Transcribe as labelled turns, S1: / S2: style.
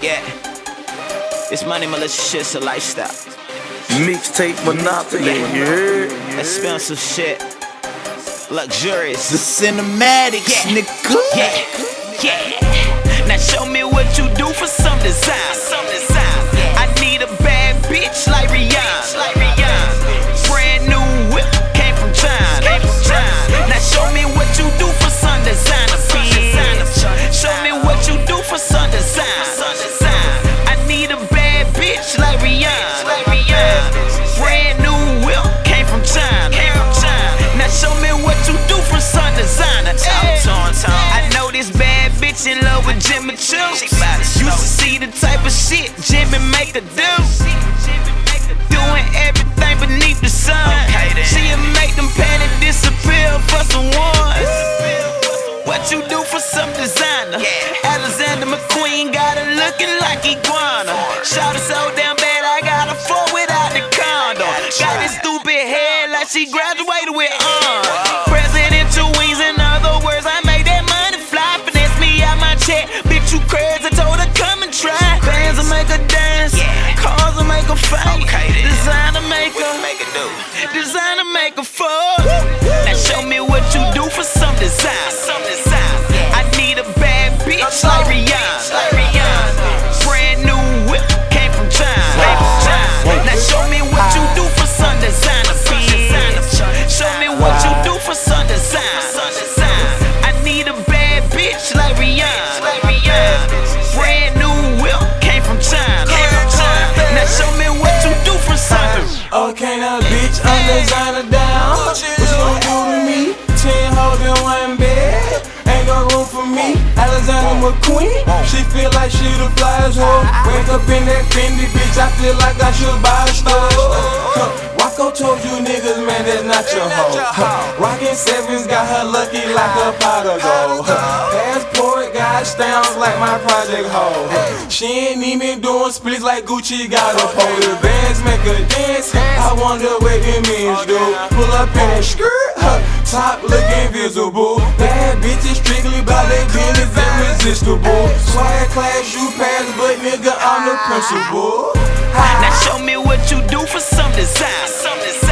S1: Yeah. It's money, malicious shit's a lifestyle.
S2: Mixtape monopoly, yeah.
S1: Expensive shit. Luxurious.
S2: The cinematics,
S1: Yeah.
S2: nigga.
S1: Yeah, yeah. Now show me what you do for some design. Some design. Bitch in love with Jimmy Choo. Used to see the type of shit Jimmy make her do. Doing everything beneath the sun. She'll make them panties disappear for some ones. What you do for some designer? Alexander McQueen got her looking like iguana. Shout it so damn bad, I got a four without the condom. Got this stupid head like she graduated with make her fight. Designer make her, designer make her fuck. Now
S3: Alexander McQueen. She feel like she the flyest hoe. Wake up in that Fendi, bitch. I feel like I should buy a store. Rocco told you niggas, man, that's not your hoe. Rockin' Sevens got her lucky like a pot of gold. Passport stamps like my project hoe. She ain't even doing splits like Gucci got a pole. The bands make her dance. I wonder what it means, dude. Pull up in that skirt, huh, top looking visible. Bad bitches strictly by their business irresistible. Swag class, you pass, but nigga, I'm the principal.
S1: Now show me what you do for some design.